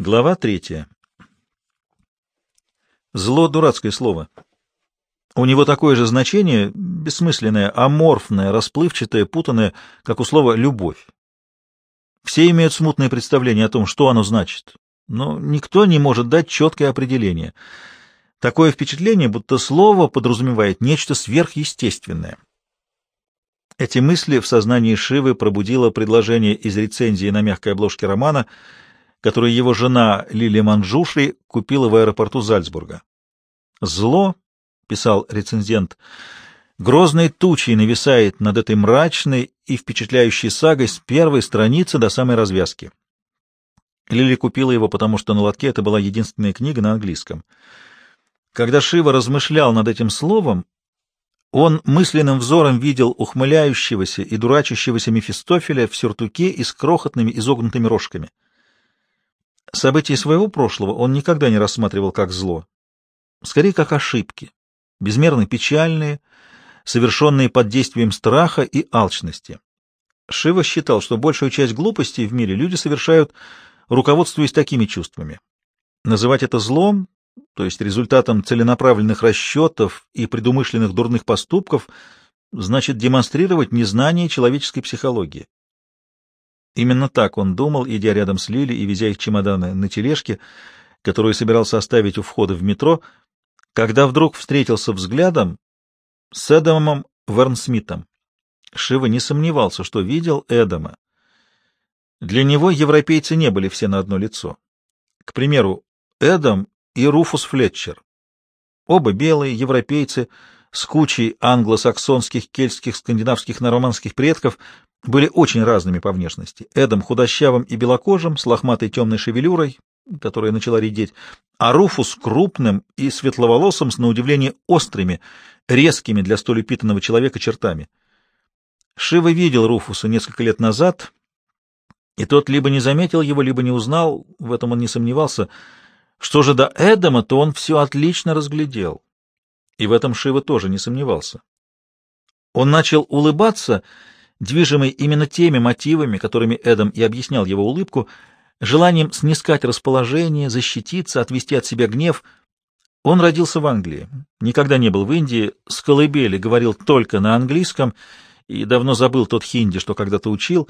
Глава третья. Зло — дурацкое слово. У него такое же значение, бессмысленное, аморфное, расплывчатое, путанное, как у слова «любовь». Все имеют смутное представление о том, что оно значит, но никто не может дать четкое определение. Такое впечатление, будто слово подразумевает нечто сверхъестественное. Эти мысли в сознании Шивы пробудило предложение из рецензии на мягкой обложке романа — которую его жена Лили Манджуши купила в аэропорту Зальцбурга. «Зло», — писал рецензент, — «грозной тучей нависает над этой мрачной и впечатляющей сагой с первой страницы до самой развязки». Лили купила его, потому что на лотке это была единственная книга на английском. Когда Шива размышлял над этим словом, он мысленным взором видел ухмыляющегося и дурачащегося Мефистофеля в сюртуке и с крохотными изогнутыми рожками. События своего прошлого он никогда не рассматривал как зло, скорее как ошибки, безмерно печальные, совершенные под действием страха и алчности. Шива считал, что большую часть глупостей в мире люди совершают, руководствуясь такими чувствами. Называть это злом, то есть результатом целенаправленных расчетов и предумышленных дурных поступков, значит демонстрировать незнание человеческой психологии. Именно так он думал, идя рядом с Лили и везя их чемоданы на тележке, которую собирался оставить у входа в метро, когда вдруг встретился взглядом с Эдамом Вернсмитом. Шива не сомневался, что видел Эдама. Для него европейцы не были все на одно лицо. К примеру, Эдам и Руфус Флетчер. Оба белые, европейцы, с кучей англосаксонских, кельтских, скандинавских, нормандских предков, были очень разными по внешности. Эдом худощавым и белокожим, с лохматой темной шевелюрой, которая начала редеть, а Руфус крупным и светловолосым, с на удивление острыми, резкими для столь упитанного человека чертами. Шива видел Руфуса несколько лет назад, и тот либо не заметил его, либо не узнал, в этом он не сомневался. Что же до Эдома, то он все отлично разглядел, и в этом Шива тоже не сомневался. Он начал улыбаться движимый именно теми мотивами, которыми Эдам и объяснял его улыбку, желанием снискать расположение, защититься, отвести от себя гнев. Он родился в Англии, никогда не был в Индии, с колыбели говорил только на английском и давно забыл тот хинди, что когда-то учил,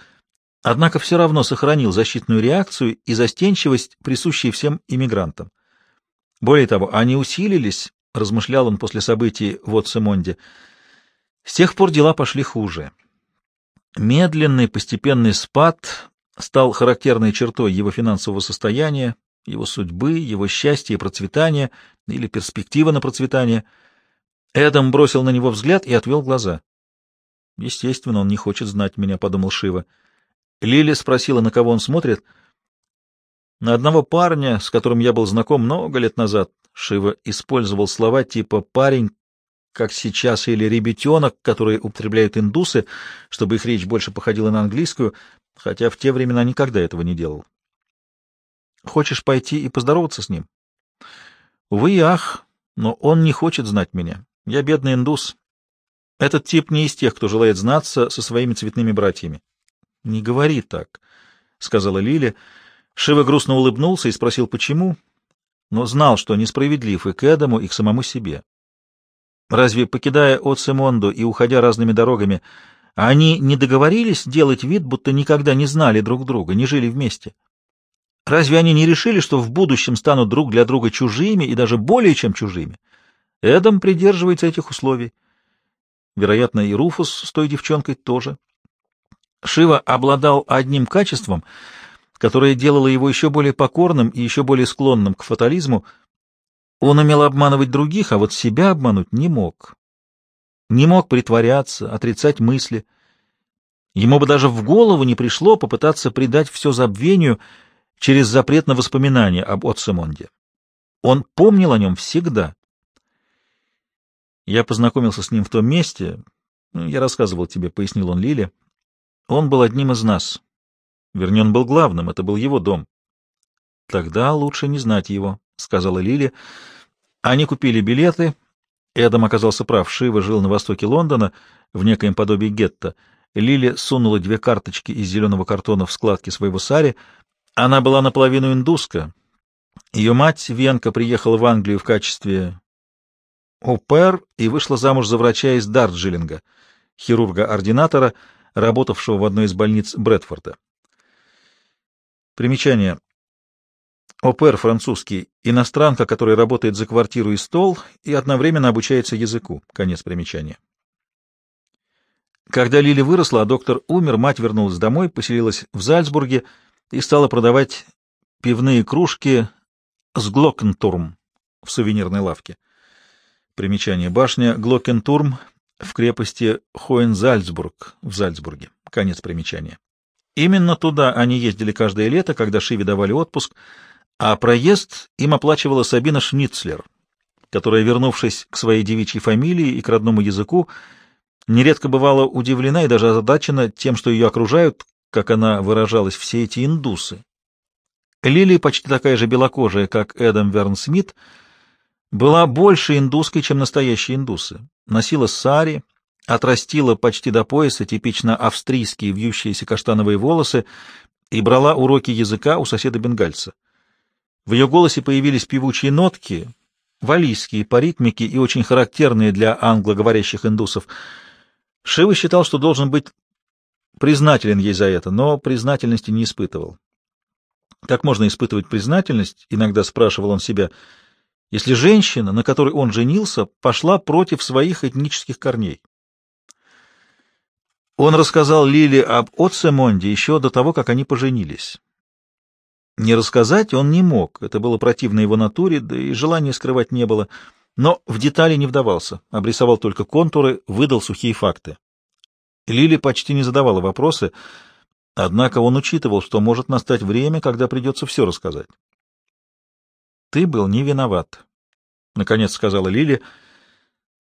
однако все равно сохранил защитную реакцию и застенчивость, присущие всем иммигрантам. Более того, они усилились, размышлял он после событий в Отсемонде. С тех пор дела пошли хуже. Медленный постепенный спад стал характерной чертой его финансового состояния, его судьбы, его счастья и процветания, или перспективы на процветание. Эдам бросил на него взгляд и отвел глаза. «Естественно, он не хочет знать меня», — подумал Шива. Лили спросила, на кого он смотрит. «На одного парня, с которым я был знаком много лет назад». Шива использовал слова типа «парень, как сейчас, или ребятенок, которые употребляют индусы, чтобы их речь больше походила на английскую, хотя в те времена никогда этого не делал. Хочешь пойти и поздороваться с ним? Увы и ах, но он не хочет знать меня. Я бедный индус. Этот тип не из тех, кто желает знаться со своими цветными братьями. — Не говори так, — сказала Лили. Шива грустно улыбнулся и спросил, почему, но знал, что несправедлив и к Эдаму, и к самому себе. Разве, покидая Оцемонду и уходя разными дорогами, они не договорились делать вид, будто никогда не знали друг друга, не жили вместе? Разве они не решили, что в будущем станут друг для друга чужими и даже более чем чужими? Эдам придерживается этих условий. Вероятно, и Руфус с той девчонкой тоже. Шива обладал одним качеством, которое делало его еще более покорным и еще более склонным к фатализму — он умел обманывать других, а вот себя обмануть не мог. Не мог притворяться, отрицать мысли. Ему бы даже в голову не пришло попытаться придать все забвению через запрет на воспоминания об Отсемонде. Он помнил о нем всегда. Я познакомился с ним в том месте, ну, я рассказывал тебе, — пояснил он Лиле. Он был одним из нас. Вернее, он был главным, это был его дом. Тогда лучше не знать его, — сказала Лили. Они купили билеты. Эдам оказался прав. Шива жил на востоке Лондона, в некоем подобии гетто. Лили сунула две карточки из зеленого картона в складки своего сари. Она была наполовину индуска, Ее мать, Венка, приехала в Англию в качестве опер и вышла замуж за врача из Дарджилинга, хирурга-ординатора, работавшего в одной из больниц Брэдфорда. Примечание. Опер французский, иностранка, которая работает за квартиру и стол и одновременно обучается языку. Конец примечания. Когда Лили выросла, а доктор умер, мать вернулась домой, поселилась в Зальцбурге и стала продавать пивные кружки с Глокентурм в сувенирной лавке. Примечание. Башня Глокентурм в крепости Хоензальцбург в Зальцбурге. Конец примечания. Именно туда они ездили каждое лето, когда Шиве давали отпуск, а проезд им оплачивала Сабина Шницлер, которая, вернувшись к своей девичьей фамилии и к родному языку, нередко бывала удивлена и даже озадачена тем, что ее окружают, как она выражалась, все эти индусы. Лили, почти такая же белокожая, как Эдам Верн Смит, была больше индуской, чем настоящие индусы. Носила сари, отрастила почти до пояса типично австрийские вьющиеся каштановые волосы и брала уроки языка у соседа-бенгальца. В ее голосе появились певучие нотки, валийские по ритмике и очень характерные для англоговорящих индусов. Шива считал, что должен быть признателен ей за это, но признательности не испытывал. Как можно испытывать признательность, иногда спрашивал он себя, если женщина, на которой он женился, пошла против своих этнических корней? Он рассказал Лиле об Отсемонде еще до того, как они поженились. Не рассказать он не мог, это было противно его натуре, да и желания скрывать не было, но в детали не вдавался, обрисовал только контуры, выдал сухие факты. Лили почти не задавала вопросы, Однако он учитывал, что может настать время, когда придется все рассказать. «Ты был не виноват», — наконец сказала Лили.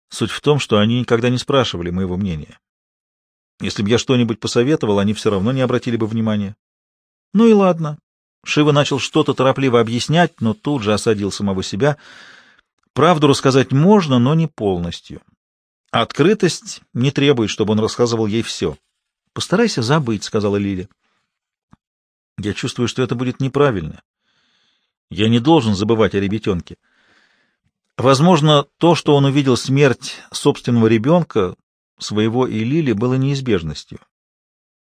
«Суть в том, что они никогда не спрашивали моего мнения. Если бы я что-нибудь посоветовал, они все равно не обратили бы внимания». «Ну и ладно». Шива начал что-то торопливо объяснять, но тут же осадил самого себя. Правду рассказать можно, но не полностью. Открытость не требует, чтобы он рассказывал ей все. — Постарайся забыть, — сказала Лиля. — Я чувствую, что это будет неправильно. Я не должен забывать о ребятенке. Возможно, то, что он увидел смерть собственного ребенка, своего и Лили, было неизбежностью.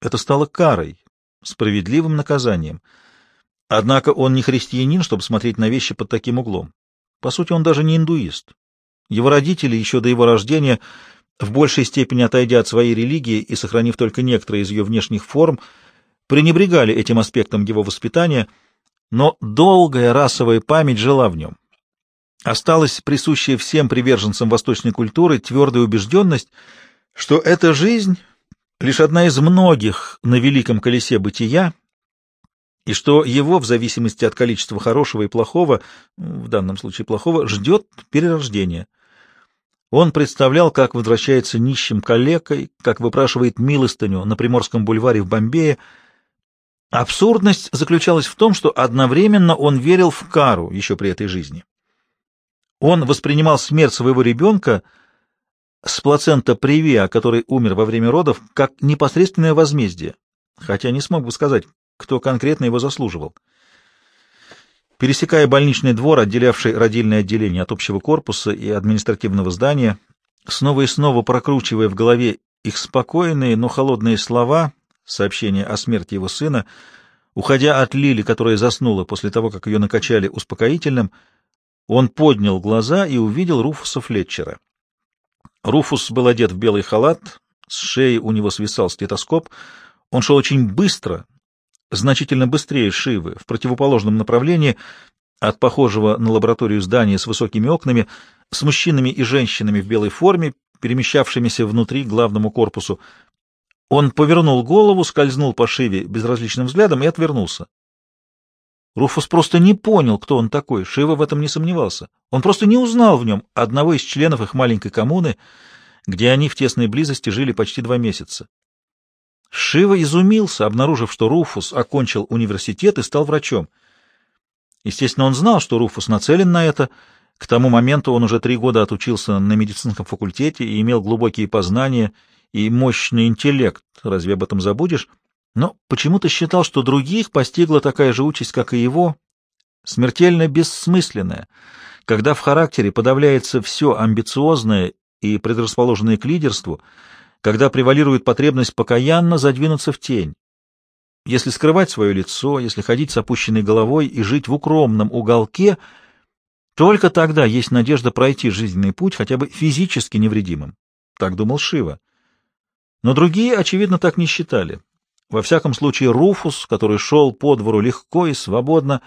Это стало карой, справедливым наказанием. Однако он не христианин, чтобы смотреть на вещи под таким углом. По сути, он даже не индуист. Его родители еще до его рождения в большей степени отойдя от своей религии и сохранив только некоторые из ее внешних форм, пренебрегали этим аспектом его воспитания, но долгая расовая память жила в нем. Осталась присущая всем приверженцам восточной культуры твердая убежденность, что эта жизнь — лишь одна из многих на великом колесе бытия, и что его, в зависимости от количества хорошего и плохого, в данном случае плохого, ждет перерождение — он представлял, как возвращается нищим калекой, как выпрашивает милостыню на Приморском бульваре в Бомбее. Абсурдность заключалась в том, что одновременно он верил в кару еще при этой жизни. Он воспринимал смерть своего ребенка с плацента Привиа, который умер во время родов, как непосредственное возмездие, хотя не смог бы сказать, кто конкретно его заслуживал. Пересекая больничный двор, отделявший родильное отделение от общего корпуса и административного здания, снова и снова прокручивая в голове их спокойные, но холодные слова, сообщение о смерти его сына, уходя от Лили, которая заснула после того, как ее накачали успокоительным, он поднял глаза и увидел Руфуса Флетчера. Руфус был одет в белый халат, с шеи у него свисал стетоскоп, он шел очень быстро, значительно быстрее Шивы, в противоположном направлении от похожего на лабораторию здания с высокими окнами, с мужчинами и женщинами в белой форме, перемещавшимися внутри главному корпусу. Он повернул голову, скользнул по Шиве безразличным взглядом и отвернулся. Руфус просто не понял, кто он такой, Шива в этом не сомневался. Он просто не узнал в нем одного из членов их маленькой коммуны, где они в тесной близости жили почти два месяца. Шива изумился, обнаружив, что Руфус окончил университет и стал врачом. Естественно, он знал, что Руфус нацелен на это. К тому моменту он уже три года отучился на медицинском факультете и имел глубокие познания и мощный интеллект. Разве об этом забудешь? Но почему-то считал, что других постигла такая же участь, как и его, смертельно бессмысленная, когда в характере подавляется все амбициозное и предрасположенное к лидерству, когда превалирует потребность покаянно задвинуться в тень. Если скрывать свое лицо, если ходить с опущенной головой и жить в укромном уголке, только тогда есть надежда пройти жизненный путь хотя бы физически невредимым. Так думал Шива. Но другие, очевидно, так не считали. Во всяком случае, Руфус, который шел по двору легко и свободно,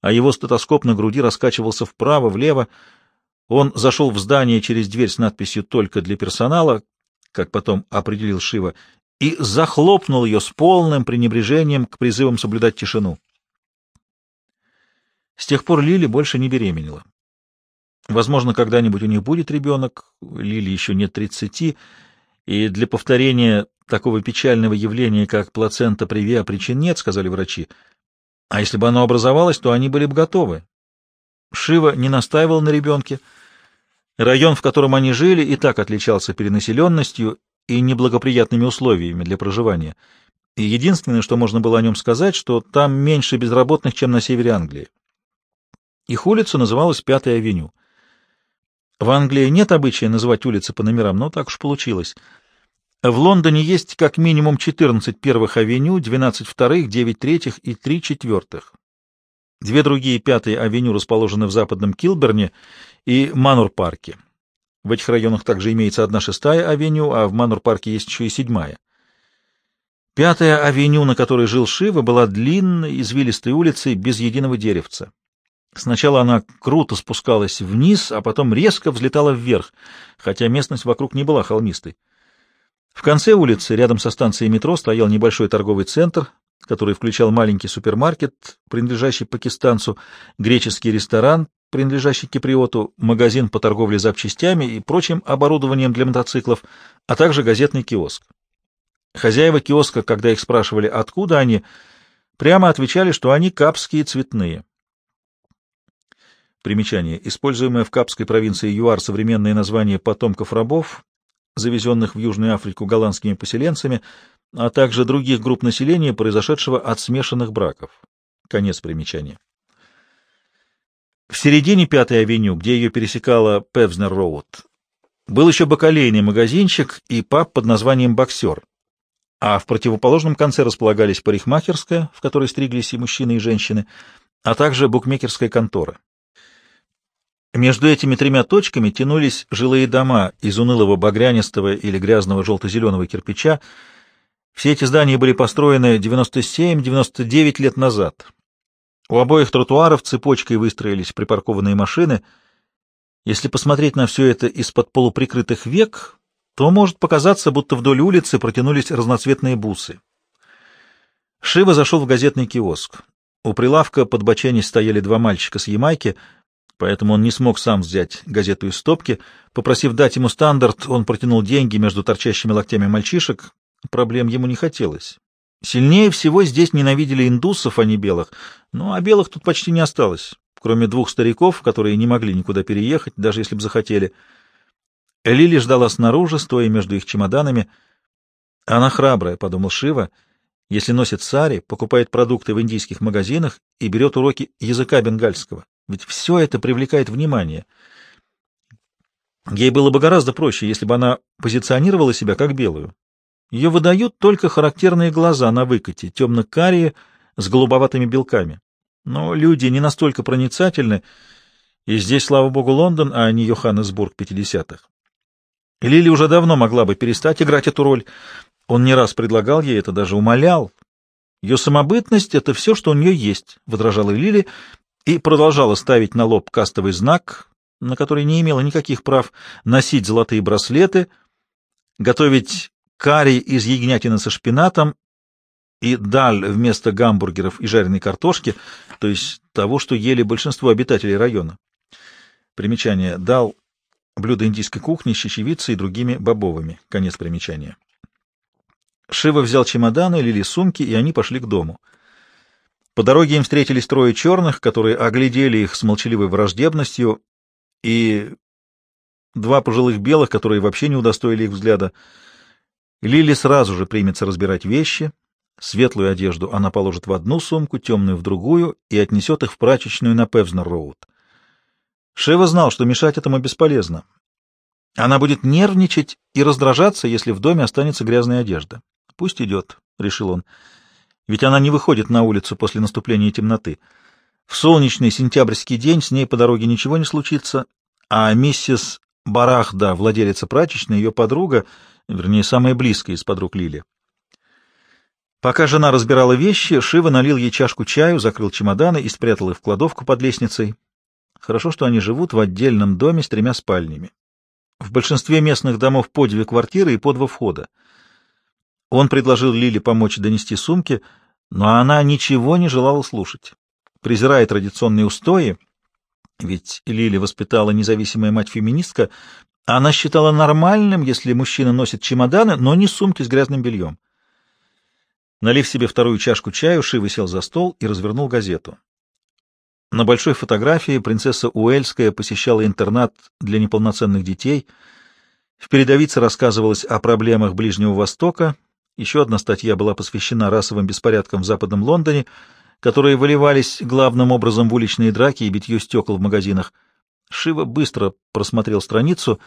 а его стетоскоп на груди раскачивался вправо-влево, он зашел в здание через дверь с надписью «Только для персонала», как потом определил Шива, и захлопнул ее с полным пренебрежением к призывам соблюдать тишину. С тех пор Лили больше не беременела. Возможно, когда-нибудь у них будет ребенок, Лили еще нет тридцати, и для повторения такого печального явления, как плацента привиа, причин нет, сказали врачи. А если бы оно образовалось, то они были бы готовы. Шива не настаивал на ребенке. Район, в котором они жили, и так отличался перенаселенностью и неблагоприятными условиями для проживания. И единственное, что можно было о нем сказать, что там меньше безработных, чем на севере Англии. Их улица называлась Пятая авеню. В Англии нет обычая называть улицы по номерам, но так уж получилось. В Лондоне есть как минимум 14 первых авеню, 12 вторых, 9 третьих и 3 четвертых. Две другие пятые авеню расположены в западном Килберне и Манур-парке. В этих районах также имеется одна шестая авеню, а в Манур-парке есть еще и седьмая. Пятая авеню, на которой жил Шива, была длинной, извилистой улицей без единого деревца. Сначала она круто спускалась вниз, а потом резко взлетала вверх, хотя местность вокруг не была холмистой. В конце улицы, рядом со станцией метро, стоял небольшой торговый центр, который включал маленький супермаркет, принадлежащий пакистанцу, греческий ресторан, принадлежащий киприоту, магазин по торговле запчастями и прочим оборудованием для мотоциклов, а также газетный киоск. Хозяева киоска, когда их спрашивали, откуда они, прямо отвечали, что они капские цветные. Примечание. Используемое в Капской провинции ЮАР современное название потомков рабов, завезенных в Южную Африку голландскими поселенцами, а также других групп населения, произошедшего от смешанных браков. Конец примечания. В середине Пятой авеню, где ее пересекала Певзнер-Роуд, был еще бакалейный магазинчик и паб под названием «Боксер», а в противоположном конце располагались парикмахерская, в которой стриглись и мужчины, и женщины, а также букмекерская контора. Между этими тремя точками тянулись жилые дома из унылого багрянистого или грязного желто-зеленого кирпича. Все эти здания были построены 97-99 лет назад. У обоих тротуаров цепочкой выстроились припаркованные машины. Если посмотреть на все это из-под полуприкрытых век, то может показаться, будто вдоль улицы протянулись разноцветные бусы. Шива зашел в газетный киоск. У прилавка под боченись стояли два мальчика с Ямайки — поэтому он не смог сам взять газету из стопки. Попросив дать ему стандарт, он протянул деньги между торчащими локтями мальчишек. Проблем ему не хотелось. Сильнее всего здесь ненавидели индусов, а не белых. Ну, а белых тут почти не осталось, кроме двух стариков, которые не могли никуда переехать, даже если бы захотели. Лили ждала снаружи, стоя между их чемоданами. Она храбрая, — подумал Шива, — если носит сари, покупает продукты в индийских магазинах и берет уроки языка бенгальского. Ведь все это привлекает внимание. Ей было бы гораздо проще, если бы она позиционировала себя как белую. Ее выдают только характерные глаза на выкате, темно-карие, с голубоватыми белками. Но люди не настолько проницательны, и здесь, слава богу, Лондон, а не Йоханнесбург 50-х. Лили уже давно могла бы перестать играть эту роль. Он не раз предлагал ей это, даже умолял. Ее самобытность — это все, что у нее есть, — возражала Лили, и продолжала ставить на лоб кастовый знак, на который не имела никаких прав, носить золотые браслеты, готовить карри из ягнятины со шпинатом и даль вместо гамбургеров и жареной картошки, то есть того, что ели большинство обитателей района. Примечание. Дал блюдо индийской кухни с чечевицей и другими бобовыми. Конец примечания. Шива взял чемоданы, лили сумки, и они пошли к дому. По дороге им встретились трое черных, которые оглядели их с молчаливой враждебностью, и два пожилых белых, которые вообще не удостоили их взгляда. Лили сразу же примется разбирать вещи, Светлую одежду она положит в одну сумку, темную — в другую и отнесет их в прачечную на Певзнер-Роуд. Шева знал, что мешать этому бесполезно. Она будет нервничать и раздражаться, если в доме останется грязная одежда. «Пусть идет», — решил он, — «ведь она не выходит на улицу после наступления темноты. В солнечный сентябрьский день с ней по дороге ничего не случится, а миссис Барахда, владелица прачечной, ее подруга, вернее, самая близкая из подруг Лили. Пока жена разбирала вещи, Шива налил ей чашку чаю, закрыл чемоданы и спрятал их в кладовку под лестницей. Хорошо, что они живут в отдельном доме с тремя спальнями. В большинстве местных домов по две квартиры и по два входа. Он предложил Лиле помочь донести сумки, но она ничего не желала слушать. Презирая традиционные устои, ведь Лили воспитала независимая мать-феминистка, она считала нормальным, если мужчина носит чемоданы, но не сумки с грязным бельем. Налив себе вторую чашку чаю, Шива сел за стол и развернул газету. На большой фотографии принцесса Уэльская посещала интернат для неполноценных детей. В передовице рассказывалось о проблемах Ближнего Востока. Еще одна статья была посвящена расовым беспорядкам в Западном Лондоне, которые выливались главным образом в уличные драки и битье стекол в магазинах. Шива быстро просмотрел страницу.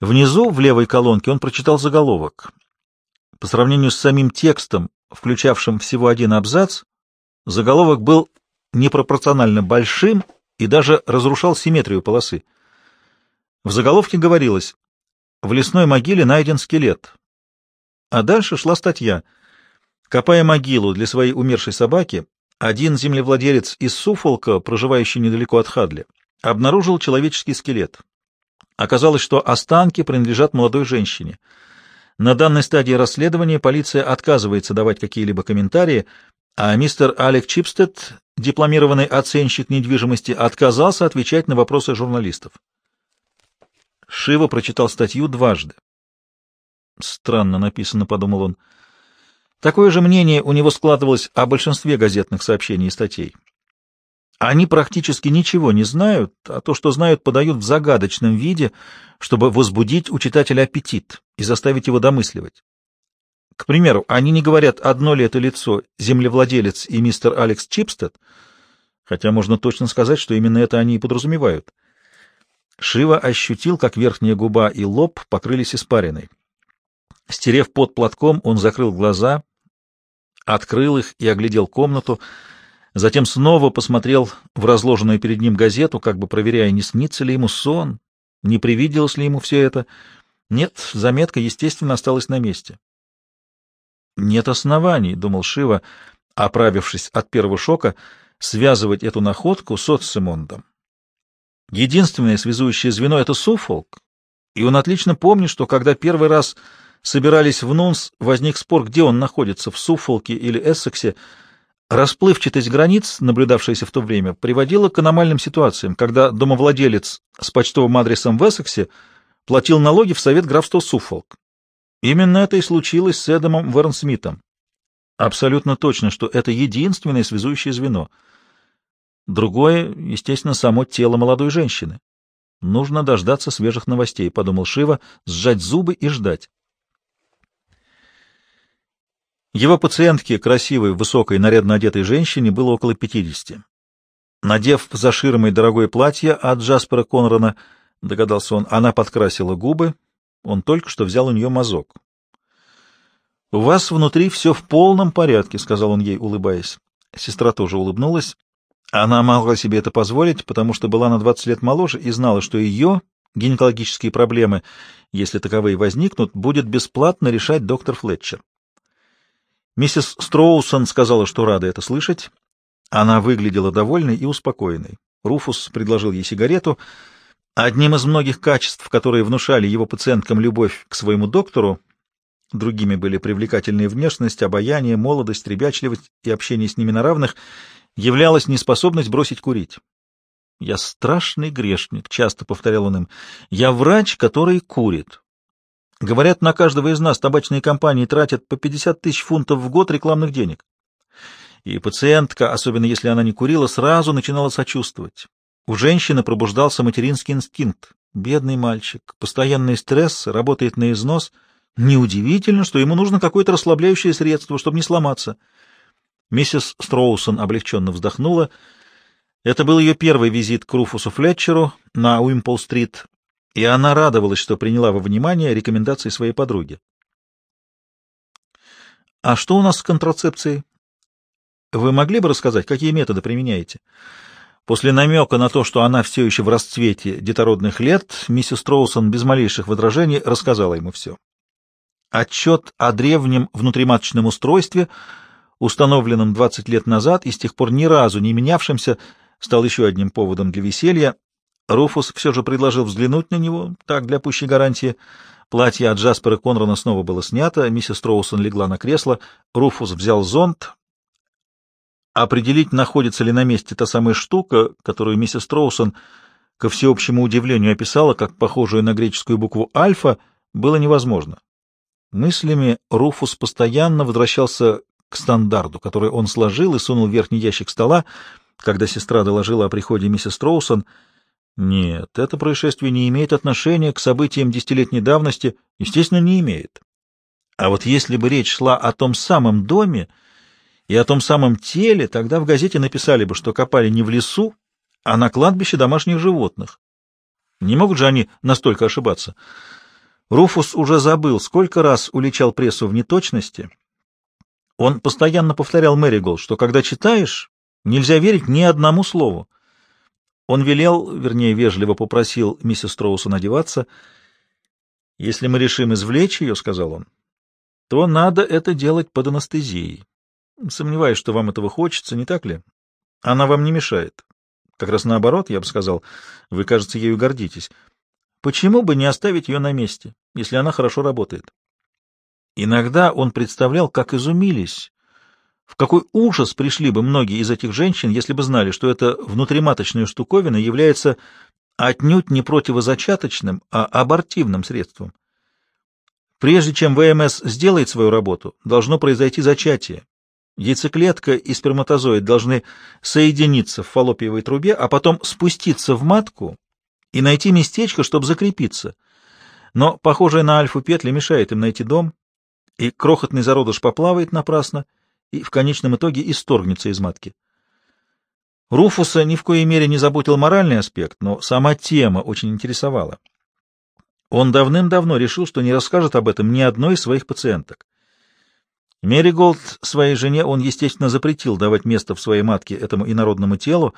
Внизу, в левой колонке, он прочитал заголовок. По сравнению с самим текстом, включавшим всего один абзац, заголовок был непропорционально большим и даже разрушал симметрию полосы. В заголовке говорилось «В лесной могиле найден скелет». А дальше шла статья. Копая могилу для своей умершей собаки, один землевладелец из Суфолка, проживающий недалеко от Хадли, обнаружил человеческий скелет. Оказалось, что останки принадлежат молодой женщине. На данной стадии расследования полиция отказывается давать какие-либо комментарии, а мистер Алек Чипстед, дипломированный оценщик недвижимости, отказался отвечать на вопросы журналистов. Шива прочитал статью дважды. «Странно написано», — подумал он. Такое же мнение у него складывалось о большинстве газетных сообщений и статей. Они практически ничего не знают, а то, что знают, подают в загадочном виде, чтобы возбудить у читателя аппетит и заставить его домысливать. К примеру, они не говорят, одно ли это лицо землевладелец и мистер Алекс Чипстед, хотя можно точно сказать, что именно это они и подразумевают. Шива ощутил, как верхняя губа и лоб покрылись испариной. Стерев под платком, он закрыл глаза, открыл их и оглядел комнату, затем снова посмотрел в разложенную перед ним газету, как бы проверяя, не снится ли ему сон, не привиделось ли ему все это. Нет, заметка, естественно, осталась на месте. Нет оснований, — думал Шива, оправившись от первого шока, — связывать эту находку с Отсемондом. Единственное связующее звено — это Суфолк, и он отлично помнит, что когда первый раз собирались в Нунс, возник спор, где он находится, в Суфолке или Эссексе. Расплывчатость границ, наблюдавшаяся в то время, приводила к аномальным ситуациям, когда домовладелец с почтовым адресом в Эссексе платил налоги в совет графства Суфолк. Именно это и случилось с Эдамом Вернсмитом. Абсолютно точно, что это единственное связующее звено. Другое, естественно, само тело молодой женщины. Нужно дождаться свежих новостей, — подумал Шива, сжать зубы и ждать. Его пациентке, красивой, высокой, нарядно одетой женщине, было около пятидесяти. Надев за ширмой дорогое платье от Джаспера Конрона, догадался он, она подкрасила губы, он только что взял у нее мазок. — У вас внутри все в полном порядке, — сказал он ей, улыбаясь. Сестра тоже улыбнулась. Она могла себе это позволить, потому что была на двадцать лет моложе и знала, что ее гинекологические проблемы, если таковые возникнут, будет бесплатно решать доктор Флетчер. Миссис Строусон сказала, что рада это слышать. Она выглядела довольной и успокоенной. Руфус предложил ей сигарету — Одним из многих качеств, которые внушали его пациенткам любовь к своему доктору, другими были привлекательная внешность, обаяние, молодость, ребячливость и общение с ними на равных, являлась неспособность бросить курить. «Я страшный грешник», — часто повторял он им. «Я врач, который курит». Говорят, на каждого из нас табачные компании тратят по 50 тысяч фунтов в год рекламных денег. И пациентка, особенно если она не курила, сразу начинала сочувствовать. У женщины пробуждался материнский инстинкт. Бедный мальчик, постоянный стресс, работает на износ. Неудивительно, что ему нужно какое-то расслабляющее средство, чтобы не сломаться. Миссис Строусон облегченно вздохнула. Это был ее первый визит к Руфусу Флетчеру на Уимпол-стрит, и она радовалась, что приняла во внимание рекомендации своей подруги. «А что у нас с контрацепцией? Вы могли бы рассказать, какие методы применяете?» После намека на то, что она все еще в расцвете детородных лет, миссис Троусон без малейших возражений рассказала ему все. Отчет о древнем внутриматочном устройстве, установленном 20 лет назад и с тех пор ни разу не менявшемся, стал еще одним поводом для веселья. Руфус все же предложил взглянуть на него, так, для пущей гарантии. Платье от Джаспера Конрона снова было снято, миссис Троусон легла на кресло, Руфус взял зонт, Определить, находится ли на месте та самая штука, которую миссис Троусон, ко всеобщему удивлению, описала как похожую на греческую букву «альфа», было невозможно. Мыслями Руфус постоянно возвращался к стандарту, который он сложил и сунул в верхний ящик стола, когда сестра доложила о приходе миссис Троусон. Нет, это происшествие не имеет отношения к событиям десятилетней давности, естественно, не имеет. А вот если бы речь шла о том самом доме, и о том самом теле, тогда в газете написали бы, что копали не в лесу, а на кладбище домашних животных. Не могут же они настолько ошибаться. Руфус уже забыл, сколько раз уличал прессу в неточности. Он постоянно повторял Мэригол, что когда читаешь, нельзя верить ни одному слову. Он велел, вернее, вежливо попросил миссис Троусон одеваться. «Если мы решим извлечь ее, — сказал он, — то надо это делать под анестезией. Сомневаюсь, что вам этого хочется, не так ли? Она вам не мешает. Как раз наоборот, я бы сказал, вы, кажется, ею гордитесь. Почему бы не оставить ее на месте, если она хорошо работает? Иногда он представлял, как изумились, в какой ужас пришли бы многие из этих женщин, если бы знали, что эта внутриматочная штуковина является отнюдь не противозачаточным, а абортивным средством. Прежде чем ВМС сделает свою работу, должно произойти зачатие, Яйцеклетка и сперматозоид должны соединиться в фаллопиевой трубе, а потом спуститься в матку и найти местечко, чтобы закрепиться. Но похожая на альфу петля мешает им найти дом, и крохотный зародыш поплавает напрасно и в конечном итоге исторгнется из матки. Руфуса ни в коей мере не заботил моральный аспект, но сама тема очень интересовала. Он давным-давно решил, что не расскажет об этом ни одной из своих пациенток. Мэри Голд своей жене он, естественно, запретил давать место в своей матке этому инородному телу,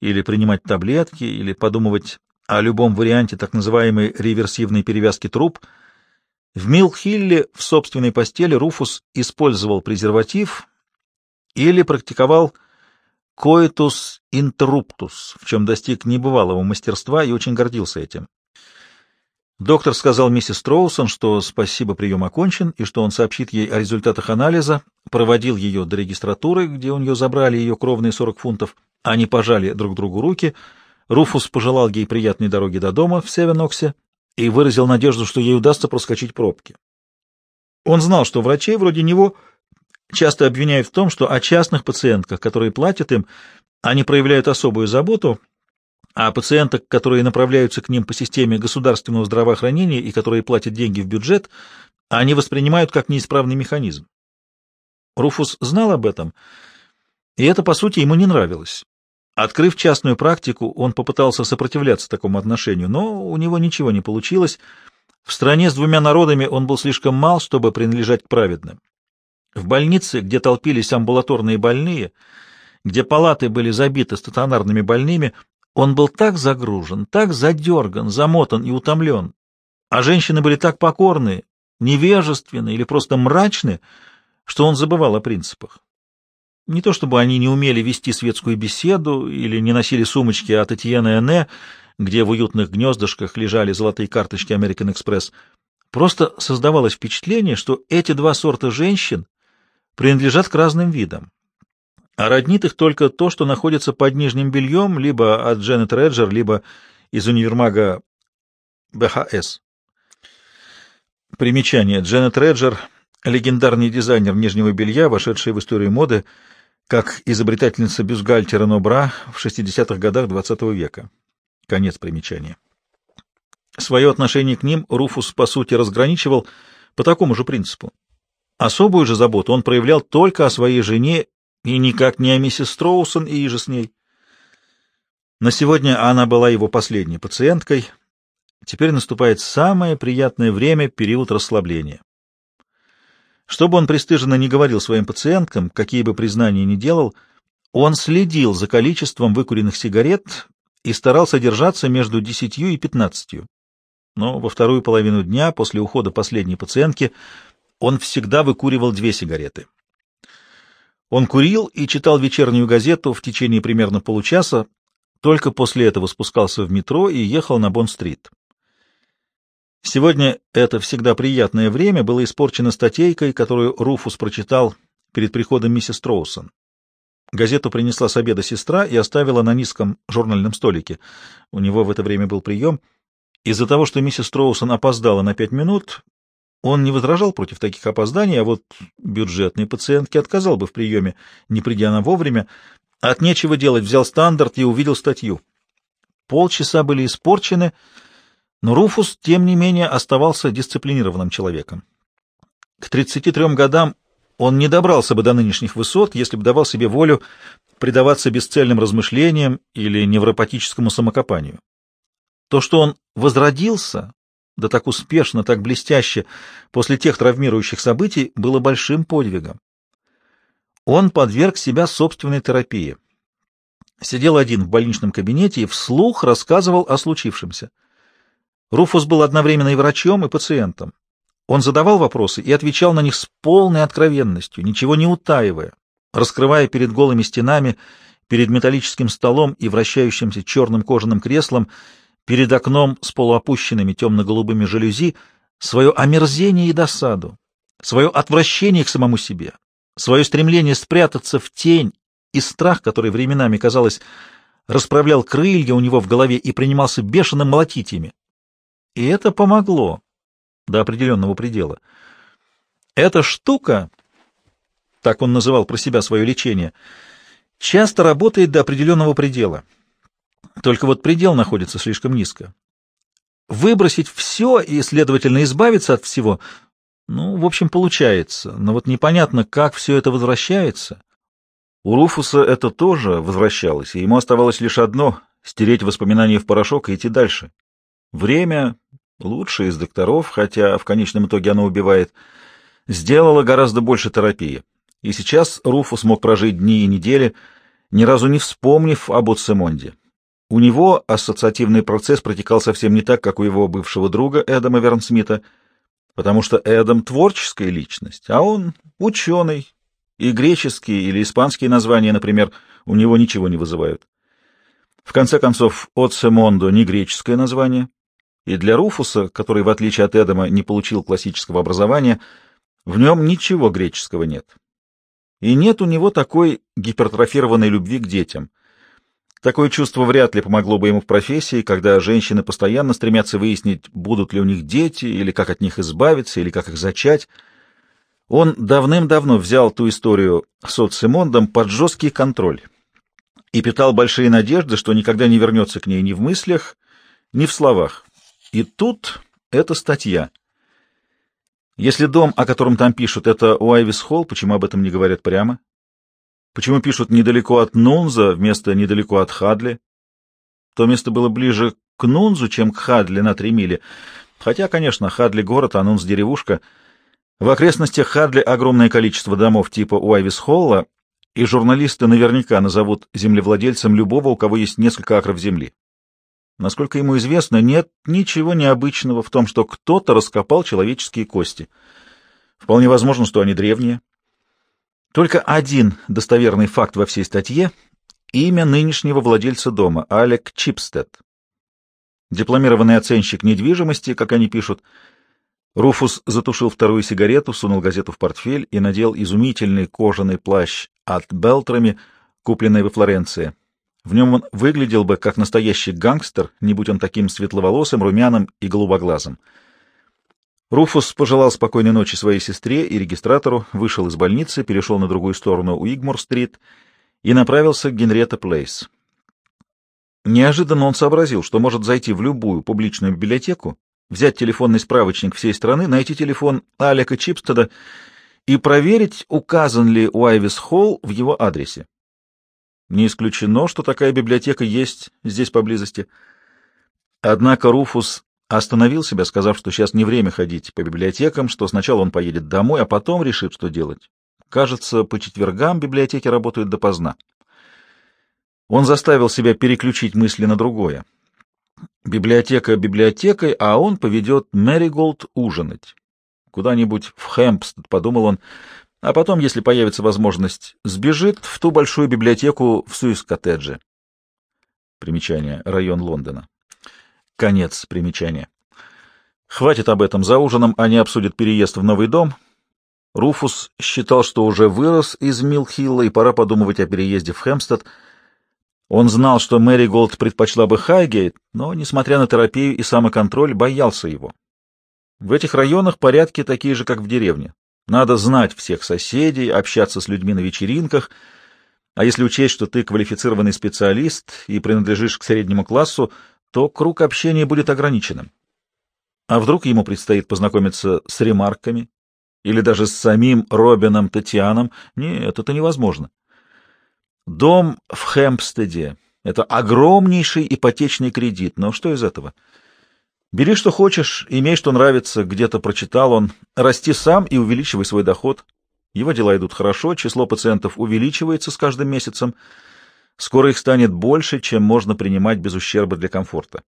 или принимать таблетки, или подумывать о любом варианте так называемой реверсивной перевязки труб. В Милхилле в собственной постели Руфус использовал презерватив или практиковал коэтус интерруптус, в чем достиг небывалого мастерства и очень гордился этим. Доктор сказал миссис Троусон, что спасибо, прием окончен, и что он сообщит ей о результатах анализа, проводил ее до регистратуры, где у нее забрали ее кровные 40 фунтов. Они пожали друг другу руки. Руфус пожелал ей приятной дороги до дома в Севеноксе и выразил надежду, что ей удастся проскочить пробки. Он знал, что врачей вроде него часто обвиняют в том, что о частных пациентках, которые платят им, они проявляют особую заботу а пациенток, которые направляются к ним по системе государственного здравоохранения и которые платят деньги в бюджет, они воспринимают как неисправный механизм. Руфус знал об этом, и это, по сути, ему не нравилось. Открыв частную практику, он попытался сопротивляться такому отношению, но у него ничего не получилось. В стране с двумя народами он был слишком мал, чтобы принадлежать к праведным. В больнице, где толпились амбулаторные больные, где палаты были забиты стационарными больными, он был так загружен, так задерган, замотан и утомлен, а женщины были так покорны, невежественны или просто мрачны, что он забывал о принципах. Не то чтобы они не умели вести светскую беседу или не носили сумочки от Этьена Эне, где в уютных гнездышках лежали золотые карточки American Express, просто создавалось впечатление, что эти два сорта женщин принадлежат к разным видам а роднит их только то, что находится под нижним бельем, либо от Дженнет Реджер, либо из универмага БХС. Примечание. Дженнет Реджер — легендарный дизайнер нижнего белья, вошедший в историю моды как изобретательница бюстгальтера Нобра в 60-х годах XX -го века. Конец примечания. Свое отношение к ним Руфус, по сути, разграничивал по такому же принципу. Особую же заботу он проявлял только о своей жене и никак не о миссис Строусон и иже с ней. На сегодня она была его последней пациенткой. Теперь наступает самое приятное время, период расслабления. Что бы он пристыженно не говорил своим пациенткам, какие бы признания ни делал, он следил за количеством выкуренных сигарет и старался держаться между десятью и пятнадцатью. Но во вторую половину дня, после ухода последней пациентки, он всегда выкуривал две сигареты. Он курил и читал вечернюю газету в течение примерно получаса, только после этого спускался в метро и ехал на Бонн-стрит. Сегодня это всегда приятное время было испорчено статейкой, которую Руфус прочитал перед приходом миссис Троусон. Газету принесла с обеда сестра и оставила на низком журнальном столике. У него в это время был прием. Из-за того, что миссис Троусон опоздала на пять минут, он не возражал против таких опозданий, а вот бюджетной пациентке отказал бы в приеме, не придя на вовремя. От нечего делать взял стандарт и увидел статью. Полчаса были испорчены, но Руфус, тем не менее, оставался дисциплинированным человеком. К 33 годам он не добрался бы до нынешних высот, если бы давал себе волю предаваться бесцельным размышлениям или невропатическому самокопанию. То, что он возродился, да так успешно, так блестяще, после тех травмирующих событий, было большим подвигом. Он подверг себя собственной терапии. Сидел один в больничном кабинете и вслух рассказывал о случившемся. Руфус был одновременно и врачом, и пациентом. Он задавал вопросы и отвечал на них с полной откровенностью, ничего не утаивая, раскрывая перед голыми стенами, перед металлическим столом и вращающимся черным кожаным креслом перед окном с полуопущенными темно-голубыми жалюзи свое омерзение и досаду, свое отвращение к самому себе, свое стремление спрятаться в тень и страх, который временами, казалось, расправлял крылья у него в голове и принимался бешено молотить ими. И это помогло до определенного предела. Эта штука, так он называл про себя свое лечение, часто работает до определенного предела — только вот предел находится слишком низко. Выбросить все и, следовательно, избавиться от всего, ну, в общем, получается, но вот непонятно, как все это возвращается. У Руфуса это тоже возвращалось, и ему оставалось лишь одно — стереть воспоминания в порошок и идти дальше. Время, лучшее из докторов, хотя в конечном итоге оно убивает, сделало гораздо больше терапии. И сейчас Руфус мог прожить дни и недели, ни разу не вспомнив об Отсемонде. У него ассоциативный процесс протекал совсем не так, как у его бывшего друга Эдама Вернсмита, потому что Эдам — творческая личность, а он — ученый, и греческие или испанские названия, например, у него ничего не вызывают. В конце концов, Отце Мондо — не греческое название, и для Руфуса, который, в отличие от Эдама, не получил классического образования, в нем ничего греческого нет. И нет у него такой гипертрофированной любви к детям — Такое чувство вряд ли помогло бы ему в профессии, когда женщины постоянно стремятся выяснить, будут ли у них дети, или как от них избавиться, или как их зачать. Он давным-давно взял ту историю с Отсимондом под жесткий контроль и питал большие надежды, что никогда не вернется к ней ни в мыслях, ни в словах. И тут эта статья. Если дом, о котором там пишут, это Уайвис Холл, почему об этом не говорят прямо? Почему пишут недалеко от Нунза вместо недалеко от Хадли? То место было ближе к Нунзу, чем к Хадли на три мили. Хотя, конечно, Хадли — город, а Нунз — деревушка. В окрестностях Хадли огромное количество домов типа Уайвис-Холла, и журналисты наверняка назовут землевладельцем любого, у кого есть несколько акров земли. Насколько ему известно, нет ничего необычного в том, что кто-то раскопал человеческие кости. Вполне возможно, что они древние, только один достоверный факт во всей статье — имя нынешнего владельца дома, Алек Чипстед. Дипломированный оценщик недвижимости, как они пишут. Руфус затушил вторую сигарету, сунул газету в портфель и надел изумительный кожаный плащ от Белтрами, купленный во Флоренции. В нем он выглядел бы как настоящий гангстер, не будь он таким светловолосым, румяным и голубоглазым. Руфус пожелал спокойной ночи своей сестре и регистратору, вышел из больницы, перешел на другую сторону Уигмор-стрит и направился к Генрета Плейс. Неожиданно он сообразил, что может зайти в любую публичную библиотеку взять телефонный справочник всей страны, найти телефон Алека Чипстеда и проверить, указан ли Уайвис Холл в его адресе. Не исключено, что такая библиотека есть здесь поблизости. Однако Руфус остановил себя, сказав, что сейчас не время ходить по библиотекам, что сначала он поедет домой, а потом решит, что делать. Кажется, по четвергам библиотеки работают допоздна. Он заставил себя переключить мысли на другое. Библиотека библиотекой, а он поведет Мэриголд ужинать. Куда-нибудь в Хэмпстед, подумал он, а потом, если появится возможность, сбежит в ту большую библиотеку в Суис-коттедже. Примечание. Район Лондона. Конец примечания. Хватит об этом. За ужином они обсудят переезд в новый дом. Руфус считал, что уже вырос из Милхилла, и пора подумывать о переезде в Хэмпстед — он знал, что Мэри Голд предпочла бы Хайгейт, но, несмотря на терапию и самоконтроль, боялся его. В этих районах порядки такие же, как в деревне. Надо знать всех соседей, общаться с людьми на вечеринках, а если учесть, что ты квалифицированный специалист и принадлежишь к среднему классу, то круг общения будет ограниченным. А вдруг ему предстоит познакомиться с ремарками или даже с самим Робином Татьяном? Нет, это невозможно. Дом в Хэмпстеде — это огромнейший ипотечный кредит, но что из этого? Бери, что хочешь, имей, что нравится, где-то прочитал он, расти сам и увеличивай свой доход. Его дела идут хорошо, число пациентов увеличивается с каждым месяцем, скоро их станет больше, чем можно принимать без ущерба для комфорта.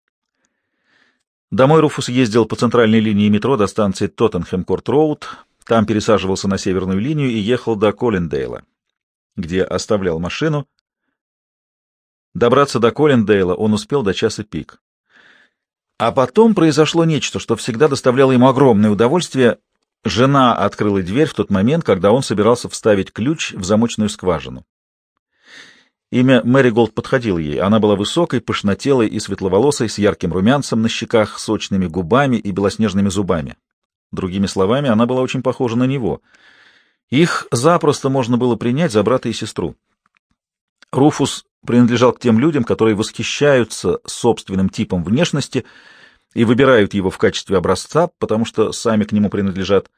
Домой Руфус ездил по центральной линии метро до станции Тоттенхэм-Корт-Роуд, там пересаживался на северную линию и ехал до Коллиндейла где оставлял машину. Добраться до Коллиндейла он успел до часа пик. А потом произошло нечто, что всегда доставляло ему огромное удовольствие. Жена открыла дверь в тот момент, когда он собирался вставить ключ в замочную скважину. Имя Мэри Голд подходило ей. Она была высокой, пышнотелой и светловолосой, с ярким румянцем на щеках, сочными губами и белоснежными зубами. Другими словами, она была очень похожа на него — их запросто можно было принять за брата и сестру. Руфус принадлежал к тем людям, которые восхищаются собственным типом внешности и выбирают его в качестве образца, потому что сами к нему принадлежат.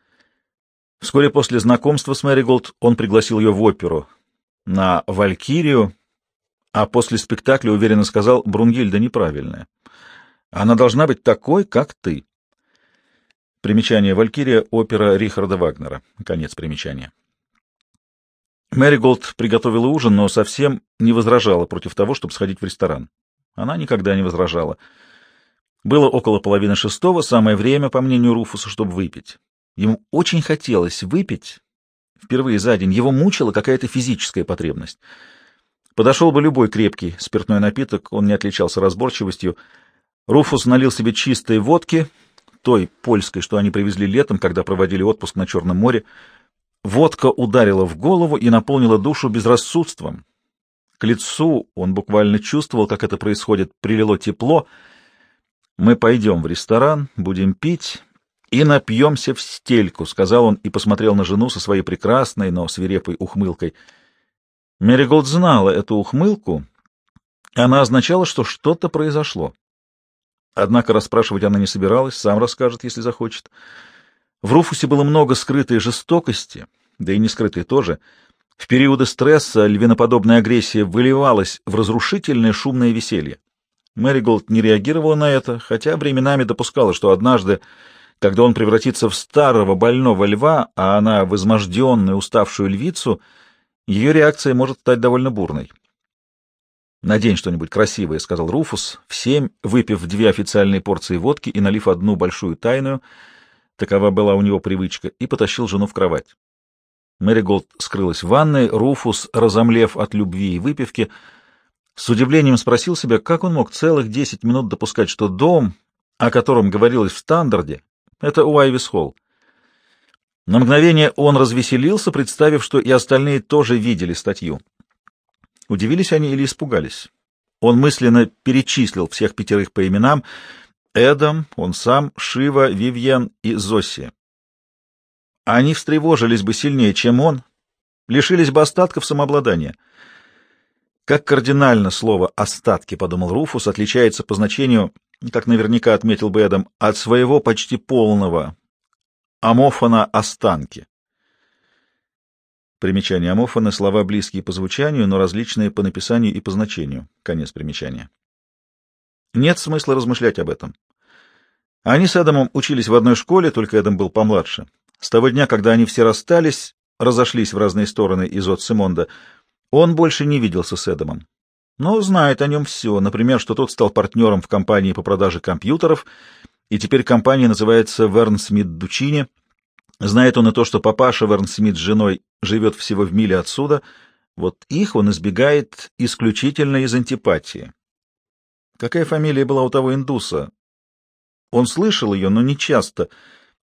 Вскоре после знакомства с Мэри Голд он пригласил ее в оперу на «Валькирию», а после спектакля уверенно сказал «Брунгильда неправильная. Она должна быть такой, как ты». Примечание «Валькирия» — опера Рихарда Вагнера. Конец примечания. Мэри Голд приготовила ужин, но совсем не возражала против того, чтобы сходить в ресторан. Она никогда не возражала. Было около половины шестого, самое время, по мнению Руфуса, чтобы выпить. Ему очень хотелось выпить. Впервые за день его мучила какая-то физическая потребность. Подошел бы любой крепкий спиртной напиток, он не отличался разборчивостью. Руфус налил себе чистой водки — той польской, что они привезли летом, когда проводили отпуск на Черном море. Водка ударила в голову и наполнила душу безрассудством. К лицу он буквально чувствовал, как это происходит, прилило тепло. «Мы пойдем в ресторан, будем пить и напьемся в стельку», — сказал он и посмотрел на жену со своей прекрасной, но свирепой ухмылкой. Мэриголд знала эту ухмылку. Она означала, что что-то произошло. Однако расспрашивать она не собиралась, сам расскажет, если захочет. В Руфусе было много скрытой жестокости, да и не скрытой тоже. В периоды стресса львиноподобная агрессия выливалась в разрушительное шумное веселье. Мэриголд не реагировала на это, хотя временами допускала, что однажды, когда он превратится в старого больного льва, а она в изможденную уставшую львицу, ее реакция может стать довольно бурной. «Надень что-нибудь красивое», — сказал Руфус, в семь, выпив две официальные порции водки и налив одну большую тайную, такова была у него привычка, и потащил жену в кровать. Мэри Голд скрылась в ванной, Руфус, разомлев от любви и выпивки, с удивлением спросил себя, как он мог целых десять минут допускать, что дом, о котором говорилось в стандарде, — это Уайвис Холл. На мгновение он развеселился, представив, что и остальные тоже видели статью. Удивились они или испугались? Он мысленно перечислил всех пятерых по именам. Эдам, он сам, Шива, Вивьен и Зоси. Они встревожились бы сильнее, чем он, лишились бы остатков самообладания. Как кардинально слово «остатки», — подумал Руфус, отличается по значению как наверняка отметил бы Эдам, от своего почти полного амофона останки. Примечание амофона — слова близкие по звучанию, но различные по написанию и по значению. Конец примечания. Нет смысла размышлять об этом. Они с Эдамом учились в одной школе, только Эдам был помладше. С того дня, когда они все расстались, разошлись в разные стороны из от Симонда, он больше не виделся с Эдамом. Но знает о нем все, например, что тот стал партнером в компании по продаже компьютеров, и теперь компания называется Верн Смит Дучини. Знает он и то, что папаша Верн Смит с женой живет всего в миле отсюда, вот их он избегает исключительно из антипатии. Какая фамилия была у того индуса? Он слышал ее, но не часто —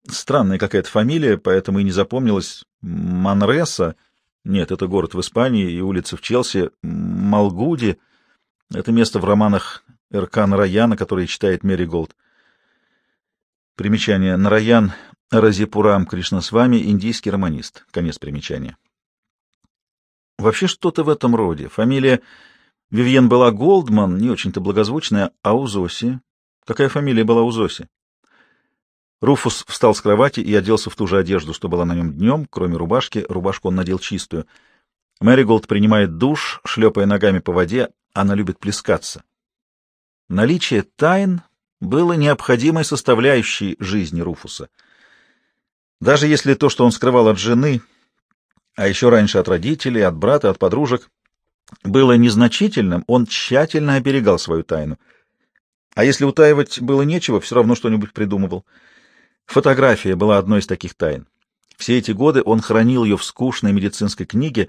Странная какая-то фамилия, поэтому и не запомнилась. Манреса. Нет, это город в Испании и улица в Челси. Малгуди. Это место в романах Эркан Раяна, который читает Мэри Голд. Примечание. Нараян Разипурам Кришнасвами, индийский романист. Конец примечания. Вообще что-то в этом роде. Фамилия Вивьен была Голдман, не очень-то благозвучная, а у Зоси... Какая фамилия была у Зоси? Руфус встал с кровати и оделся в ту же одежду, что была на нем днем, кроме рубашки. Рубашку он надел чистую. Мэриголд принимает душ, шлепая ногами по воде. Она любит плескаться. Наличие тайн было необходимой составляющей жизни Руфуса. Даже если то, что он скрывал от жены, а еще раньше от родителей, от брата, от подружек, было незначительным, он тщательно оберегал свою тайну. А если утаивать было нечего, все равно что-нибудь придумывал — Фотография была одной из таких тайн. Все эти годы он хранил ее в скучной медицинской книге,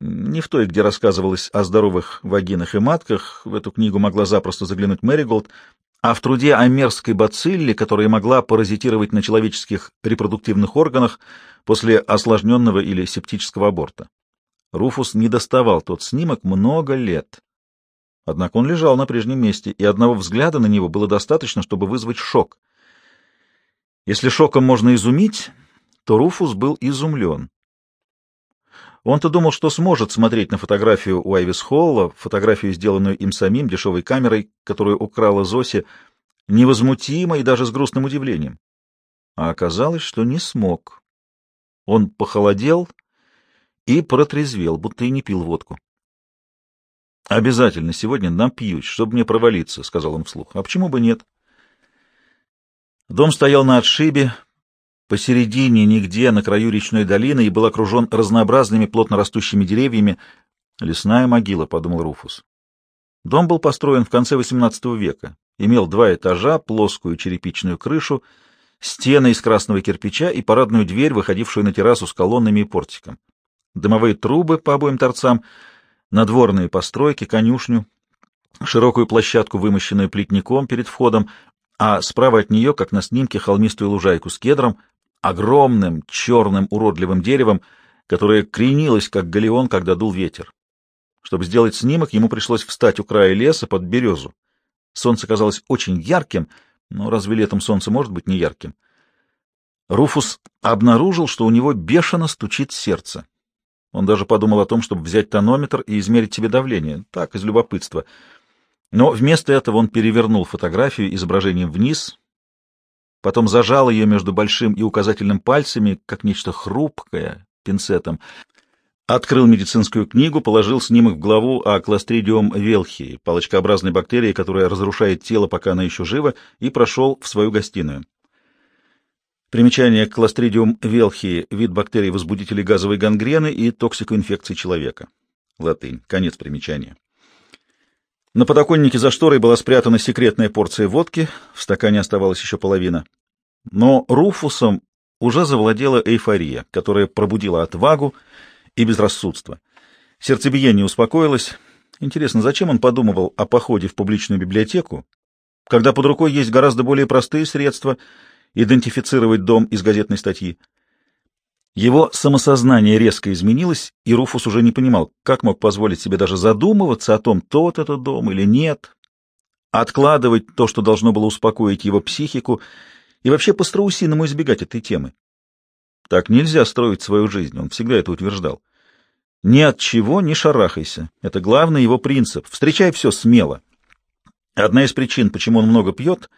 не в той, где рассказывалось о здоровых вагинах и матках, в эту книгу могла запросто заглянуть Мэриголд, а в труде о мерзкой бацилле, которая могла паразитировать на человеческих репродуктивных органах после осложненного или септического аборта. Руфус не доставал тот снимок много лет. Однако он лежал на прежнем месте, и одного взгляда на него было достаточно, чтобы вызвать шок. Если шоком можно изумить, то Руфус был изумлен. Он-то думал, что сможет смотреть на фотографию у Айвис Холла, фотографию, сделанную им самим, дешевой камерой, которую украла Зоси, невозмутимо и даже с грустным удивлением. А оказалось, что не смог. Он похолодел и протрезвел, будто и не пил водку. — Обязательно сегодня напьюсь, чтобы мне провалиться, — сказал он вслух. — А почему бы нет? — Дом стоял на отшибе, посередине, нигде, на краю речной долины, и был окружен разнообразными плотно растущими деревьями. «Лесная могила», — подумал Руфус. Дом был построен в конце XVIII века, имел два этажа, плоскую черепичную крышу, стены из красного кирпича и парадную дверь, выходившую на террасу с колоннами и портиком. Дымовые трубы по обоим торцам, надворные постройки, конюшню, широкую площадку, вымощенную плитником перед входом, а справа от нее, как на снимке, холмистую лужайку с кедром, огромным черным уродливым деревом, которое кренилось, как галеон, когда дул ветер. Чтобы сделать снимок, ему пришлось встать у края леса под березу. Солнце казалось очень ярким, но разве летом солнце может быть не ярким? Руфус обнаружил, что у него бешено стучит сердце. Он даже подумал о том, чтобы взять тонометр и измерить себе давление, так, из любопытства — но вместо этого он перевернул фотографию изображением вниз, потом зажал ее между большим и указательным пальцами, как нечто хрупкое, пинцетом, открыл медицинскую книгу, положил снимок в главу о кластридиум велхии, палочкообразной бактерии, которая разрушает тело, пока она еще жива, и прошел в свою гостиную. Примечание кластридиум велхии — вид бактерий возбудителей газовой гангрены и токсикоинфекции человека. Латынь. Конец примечания. На подоконнике за шторой была спрятана секретная порция водки, в стакане оставалась еще половина. Но Руфусом уже завладела эйфория, которая пробудила отвагу и безрассудство. Сердцебиение успокоилось. Интересно, зачем он подумывал о походе в публичную библиотеку, когда под рукой есть гораздо более простые средства идентифицировать дом из газетной статьи? Его самосознание резко изменилось, и Руфус уже не понимал, как мог позволить себе даже задумываться о том, тот это дом или нет, откладывать то, что должно было успокоить его психику, и вообще по-страусиному избегать этой темы. Так нельзя строить свою жизнь, он всегда это утверждал. Ни от чего не шарахайся. Это главный его принцип. Встречай все смело. Одна из причин, почему он много пьет,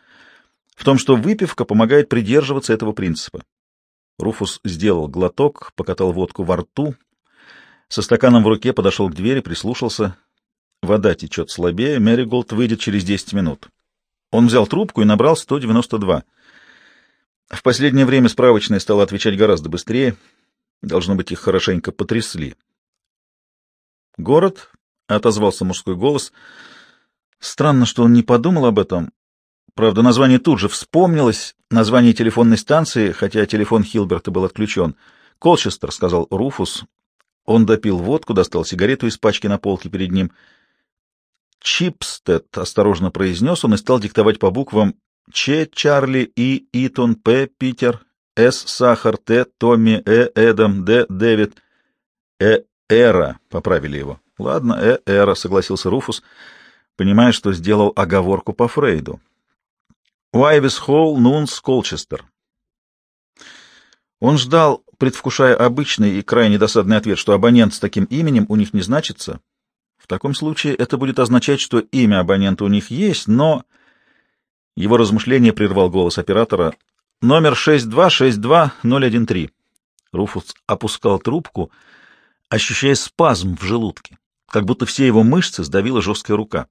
в том, что выпивка помогает придерживаться этого принципа. Руфус сделал глоток, покатал водку во рту, со стаканом в руке подошел к двери, прислушался. Вода течет слабее, Мэриголд выйдет через 10 минут. Он взял трубку и набрал 192. В последнее время справочная стала отвечать гораздо быстрее. Должно быть, их хорошенько потрясли. «Город?» — отозвался мужской голос. Странно, что он не подумал об этом. Правда, название тут же вспомнилось, название телефонной станции, хотя телефон Хилберта был отключен. «Колчестер», — сказал Руфус. Он допил водку, достал сигарету из пачки на полке перед ним. «Чипстед», — осторожно произнес он и стал диктовать по буквам Ч. Чарли, И. Итон, П. Питер, С. Сахар, Т. Томми, Э. Эдам, Д. Дэвид, Э. Эра, — поправили его. — Ладно, Э. Эра, — согласился Руфус, понимая, что сделал оговорку по Фрейду. Уайвис Холл, Нунс, Колчестер. Он ждал, предвкушая обычный и крайне досадный ответ, что абонент с таким именем у них не значится. В таком случае это будет означать, что имя абонента у них есть, но... Его размышление прервал голос оператора. «Номер 6262013». Руфус опускал трубку, ощущая спазм в желудке, как будто все его мышцы сдавила жесткая рука.